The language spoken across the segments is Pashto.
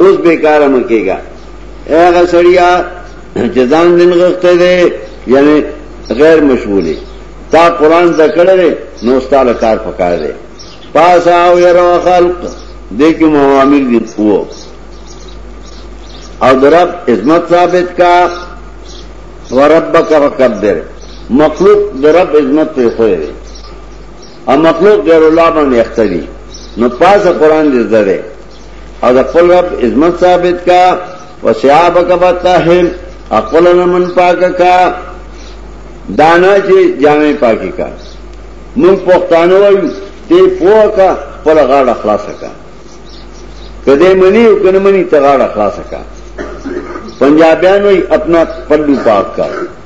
اوس به کار مو کېګا هغه سړیا چې ځان دین غوښته دی یعنی غیر مشغولی تا قران ذکر دی نو ستاره کار پکار دی پاس او یرو خلق دې کې موامل دي وو او درب عظمت ثابت کا وربک فکبر مخلوق درب عظمت ته خو دی او مخلوق غیر الله باندې اختری نو پاس قران دې زده او د خپل رب عظمت ثابت کا وسیابک بطاهر خپل لمن پاک کا دانا چې جامع پاکي کا مونږ پښتانه وایو ته پوه کا خپل غاړه خلاص کا کده منی او کنه منی ته غاړه خلاص کا پنجابیان وایي خپل پاک کا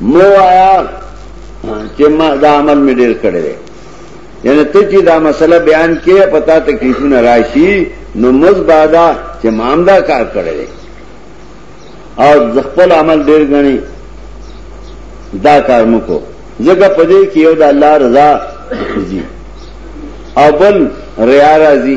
مو آیا چې ما دا عمل مې ډیر کړی دی یعنی ته چې دا مسله بیان کې پتا تکلیفونه راشي نو مز بادا چې مام دا کار کړی دی او خپل عمل ډیر غني دا کار مو کو ځکه په دې کې یو د الله رضا دي او بل ریا راځي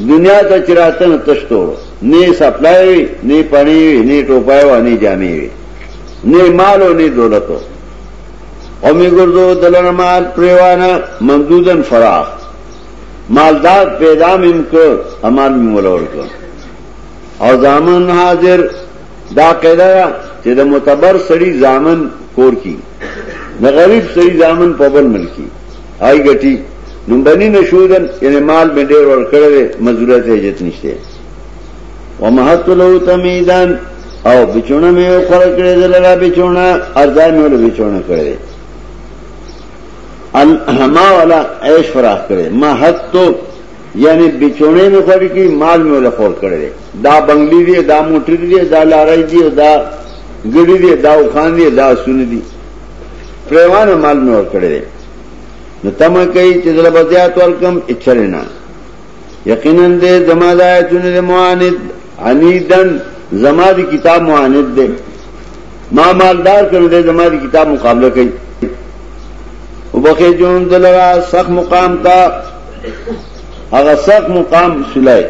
دنیا ته چې راته نو تش تور نه سپلای وي نه پنی وي نه ټوپای و نه جامې وي نه مال او نه دولت او می ګردو دلن مال پریوانا ممدودن فراخ مالدار پیدا مم کو امان می مولور کو او زامن حاضر دا قیدا چې د متبر سړي زامن کور کی نه غریب سړي ځامن په بل ملکی آی ګټي نو بني نشودن یعنی مال می ډیر ور کړل مزوره ته جت نشته ومحت له تمیدان او بچونه می خور کړی دلته بچونه ارزای می له بچونه کړی الهما ولا عيش فراخ کړي ما حد تو یعنی بچونه مې خور کی مال مې ول خور کړی دی دا بنگلی دی دا موټر دی دا لارای دی دا ګړی دی دا وخان دی دا سونه دی پریوانه مال مې ور کړی دی نو تم کوي چې دل بزیات ورکم اچرینا یقینا دې زما د آیتونو د معاند انیدن زما د کتاب معاند دې ما مالدار کړو دې زما دي کتاب مقابله کوي وبخې جون دلرا سخ مقام تا هغه سخ مقام سلای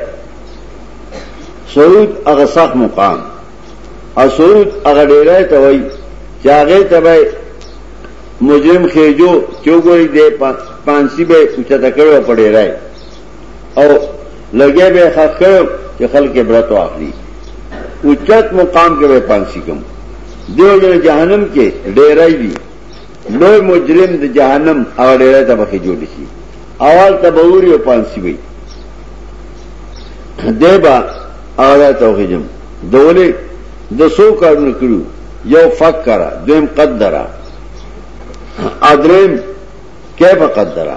سعود هغه سخ مقام او سعود هغه ډیره ته وای چې هغه ته به مجرم خېجو چوغوري دې پانسی به اوچته کړو پړې راي او لګیا به خخ کړو چې خلک عبرت واخلي او چت مقام کې به پانسی کوم دیو جن جهنم کې ډیرای وی لوی مجرم د جهنم او ډیرای ته بخې جوړ شي اول تبوري او پانسی وي دیبا اغا توخیجم دولی د سو کارونه کړو یو فق کرا دویم قدرا ادریم کیف قدرا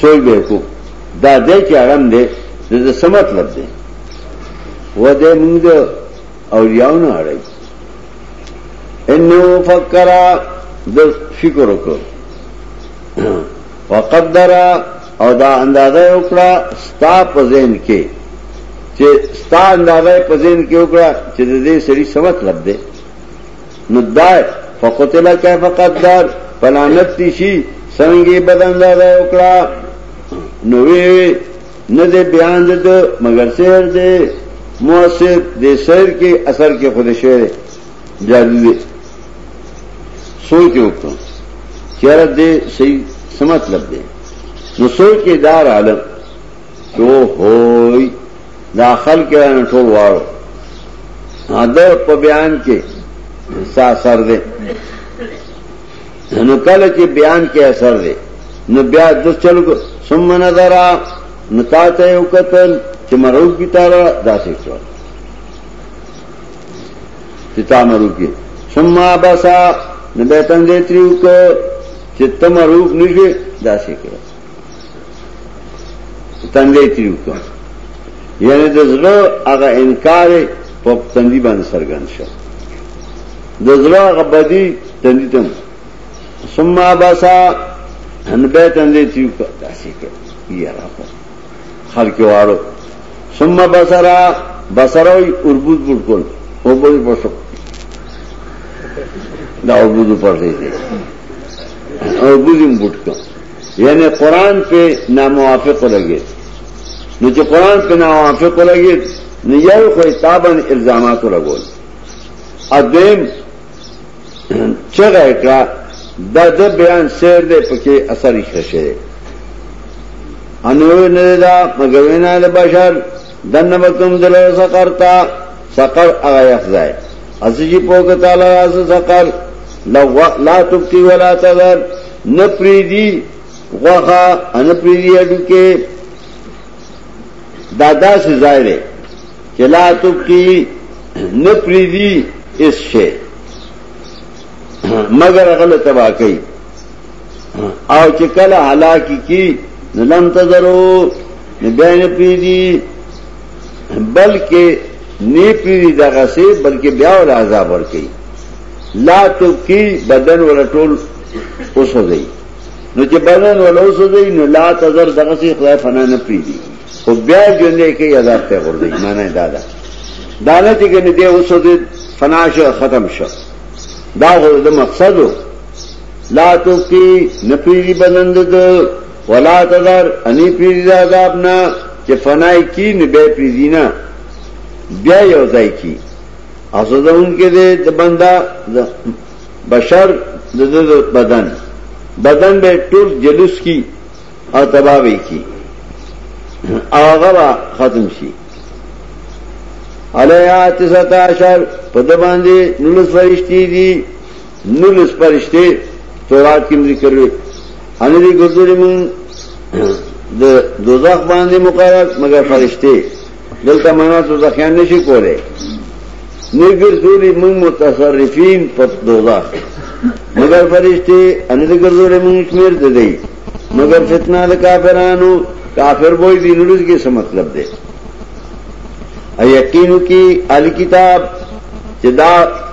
سوچ به کو دا دې چې اړم دې د څه مطلب دی و دې موږ د اولیاء نه اړای انه فکر د فکر وکړ وقدر او دا اندازه وکړه ستا په ذهن کې چې ستا اندازه په ذهن کې وکړه چې د دې سړي څه مطلب دی نو دای فقتل کیف قدر پلانت تی شي څنګه بدن دا وکړه نو وی نه دې بیان دې مگر سیر دې موثر دې سیر کې اثر کې خود شعر جادو دې سوچ وکړو چیرې دې صحیح سمت لب دې نو سوچ کې دار عالم تو ہوئی دا خلق رانه ټول واړو دا په بیان کې سا سر دې نو کله چې بیان کې اثر دې نو بیا د چلو ثم نظر نتا ته یو قتل چې مرو کی تعالی داسې شو چې تا مرو کی ثم ابسا نو به تندې تریو کو چې تم روح نشي داسې کړو تندې تریو کو یعنی د زړه هغه انکار په تندې باندې سرګن شو د زړه هغه بدی تندې تم ثم باسا ان به تندې تریو کو داسې کې یې راځه خلک واړو ثم بصرا بصروي اربود بوت کول او به پښو دا اربود پرځې دي اربود یې بوت کړ یعنی قرآن پہ ناموافق لگے نو چې قرآن پہ ناموافق لگے نو یو خو تابن الزامات لګول ادم چغه کا د د بیان سیر دې پکې اثر یې شې انو نه دا مگر نه د بشر دنه وکم دل سقر تا سقر هغه یخزای ازجی پوک تعالی از سقر لو لا تبقي ولا تذر نه پریدي غوخه ان پریدي اډو کې دادا سے ظاهر ہے چلا تو کی نه پریدي اس شی مگر غلط تباہ کوي او چې کله هلاکی کی نلم تذرو نه بیان پریدي بلکې نه پیری دغه سي بلکې بیا ول عذاب ور کوي لا تو کی بدن ور ټول اوسو گئی نو چې بدن ول اوسو گئی نو لا تذر دغه سي خدای فنا نه پیږي او بیا ژوندې کې عذاب ته ور دی معنی دا ده دا نه چې کنه دې اوسو دې فنا شو ختم شو دا غو د مقصد لا تو کی نه پیږي بدن د ولا تذر اني پیږي عذاب نه چې فنای کی نه به پیږي نه بیا یو ځای کی اسدون کې دې د بندا بشر د د بدن بدن به ټول جلوس کی او تباوی کی او غوا ختم شي علیا تسعت عشر په د باندې نلس فرشتي دي نلس فرشتي تورات کې ذکر وي ان دې ګذرې مون د دوزخ باندې مقرر مگر فرشتي دلته معنا ته ځخیان نشي کوله نه ګرځولې موږ متصرفین په دوزخ مگر فرشتي ان دې ګرځولې موږ شمیر دې دی مگر فتنه د کافرانو کافر وای دي نو دې څه مطلب دی ا یقین کی ال کتاب چې دا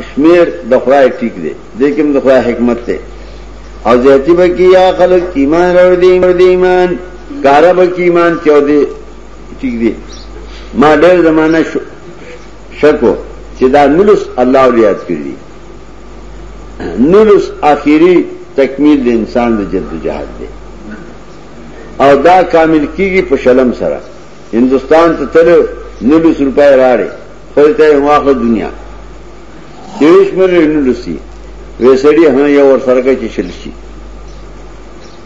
شمیر د خدای ټیک دی د کوم د خدای حکمت دی او زیاتی به کی یا خلق ایمان ور دي ایمان کارا به کی ایمان چودي ٹھیک دی ما ډېر زمانہ شکو چې دا نلس الله وليات کړی نلس اخیری تکمیل د انسان د جدوجہد دی او دا کامل کیږي په شلم سره هندستان ته تل نلس روپۍ راړي خو ته واخه دنیا دیش مر نلسی ویسړی هه یو ور سره کې شل شي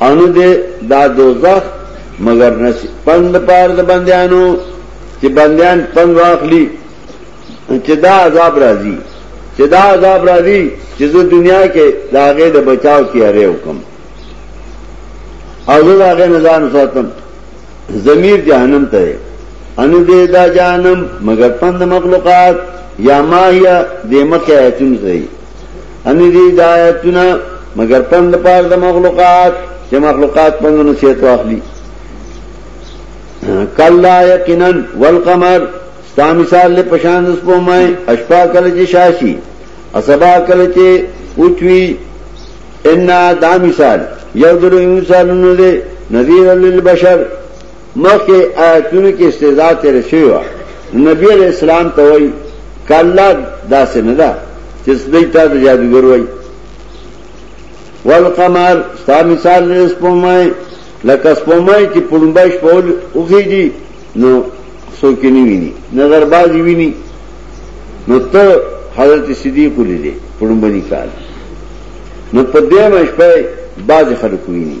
انو دې دا دوزخ مگر نسی پند پار د بندیانو چې بندیان پند واخلي چې دا عذاب راځي چې دا عذاب راځي چې زه دنیا کې دا غې د بچاو کې اړې وکم او زه دا غې نزان ساتم ضمیر جهنم ته انو دې دا جهنم مگر پند مخلوقات یا ماهیا دې مکه ایتون ته ان دې دایتونه مگر پند پار د مخلوقات چې مخلوقات پند نو سیت واخلي کلا یقینا والقمر ستا مثال له پشان د سپومای اشفا کله چې شاشي اسبا کله چې اوچوي ان دا مثال یو درو مثالونه دي نذیر للبشر مخکې آیتونو کې استهزاء تیر شوی و نبی علیہ السلام ته وای کله داسې نه ده چې دوی ته د جادوګر وای والقمر ستا مثال لري سپومای لکه سپومای چې پړمبای شپول اوږي نو څوک نه ویني نظر باز ویني نو ته حضرت صدیق لیدې پړمبني کال نو په دې مې شپه باز خلک ویني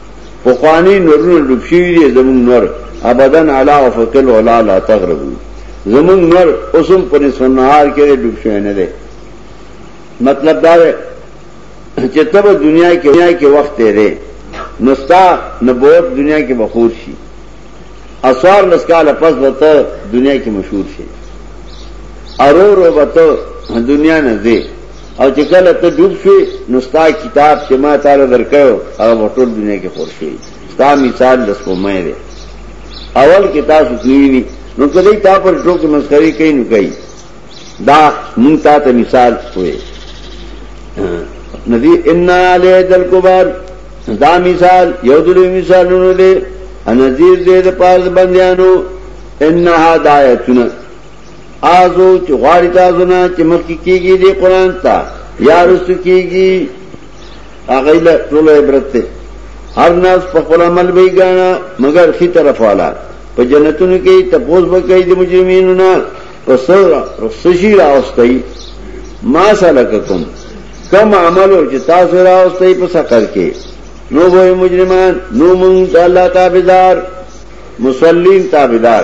پخوانی نورونه ډوب شوی دی زمون نور ابدن علا او فقل علا لا تغربو زمون نور اوسم پر سنهار کې ډوب شوی نه دی مطلب دا دی چې تب دنیا کې دنیا کې وخت تیرې نستا نبوت دنیا کې مخور شي اسوار لسکال پس وته دنیا کې مشهور شي ارور وته دنیا نه دی او چې کله ته ډوب شوې نو ستا کتاب چې ما تعالی درکړو هغه په ټول دنیا کې خور شي ستا مثال د سپومې دی اول کې تاسو نیوی نو کله تا پر ټوک مسخري کوي نو کوي دا مونږ تا ته مثال وې ندی ان علی دل کبار دا مثال یو دلی مثالونه دی انذیر دې د پاز بندیانو ان هدایتنا آزو چې غواړي تاسو نه چې مخکې کیږي دې قران ته یا رسو کیږي هغه له ټول عبرت ته هر ناس په خپل عمل به ګانا مگر خي طرف والا په جنتونو کې تپوس وکړي د مجرمینو نه پس رسشي راوستي ما سلککم کم عملو چې تاسو راوستي په سقر کې نو وای مجرمان نو مونږ الله تابعدار مسلم تابعدار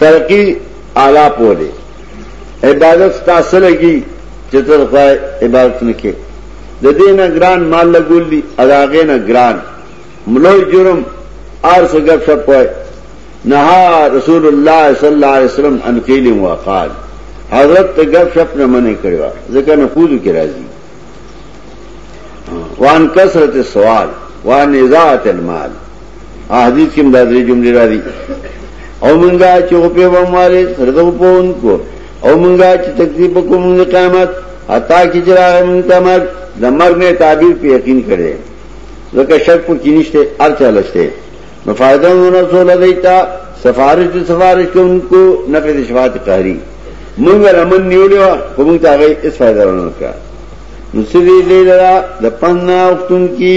ترقی اعلی پوری عبادت ستا سلګي چې تر خدای عبادت نکې د دین ګران مال لګول دي اداغه نه ګران ملوی جرم ار څه غب شپ وای نه رسول الله صلی الله علیه وسلم ان قیل وقال حضرت ته غب شپ نه منې کړو ځکه نه خود کې راځي وان کثرت سوال وان ازاعت المال احادیث کې دا درې جملې راځي او مونږه چې او په وماله سره د پون کو او مونږه چې تکلیف کوم د قیامت حتا کې چې راغی مونږ ته مرګ د مرګ نه تعبیر په یقین کړي ځکه شک په کې نشته ارچا لشته نو فائدہ نو رسول دیتا سفارش ته سفارش کوونکو نه په شفاعت قهري مونږ رمن نیولې و کوم ته هغه اس فائدہ ورنکړه نو سړي دې لرا د پناه وختون کې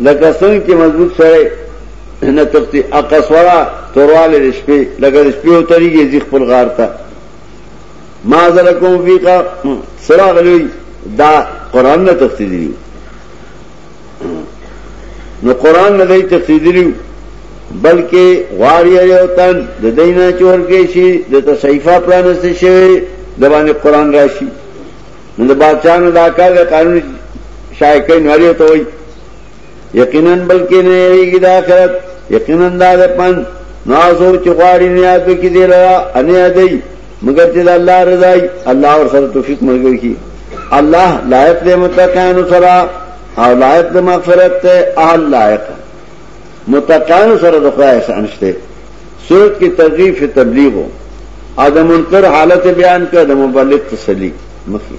لکه څنګه چې مضبوط سره نه تختی اقصورا تورواله د شپې لکه د شپې وتریږي ځي خپل غار ته ما زلکم فی کا سرا غلوی دا قران نه تختی دی نو قران نه دی تختی دی بلکې غاری یو تن د دینه چور کې شي د تصحیفه پرانسته شوی د باندې قران راشي نو د بادشاہانو دا کار د قانون شایکې نوړې ته وي یقینا بلکې نه یریږي د آخرت یقینا دا د پن نازور چې غواړي نه یاد کې دی لرا ان یادای مگر چې الله رضای الله ور سره توفیق مرګي کی الله لایق دې متقین سره او لایق دې مغفرت ته اهل لایق متقین سره د خدای احسان شته سورت کی ترغیب فی تبلیغ او د منکر حالت بیان کړه د مبلغ تسلی مخی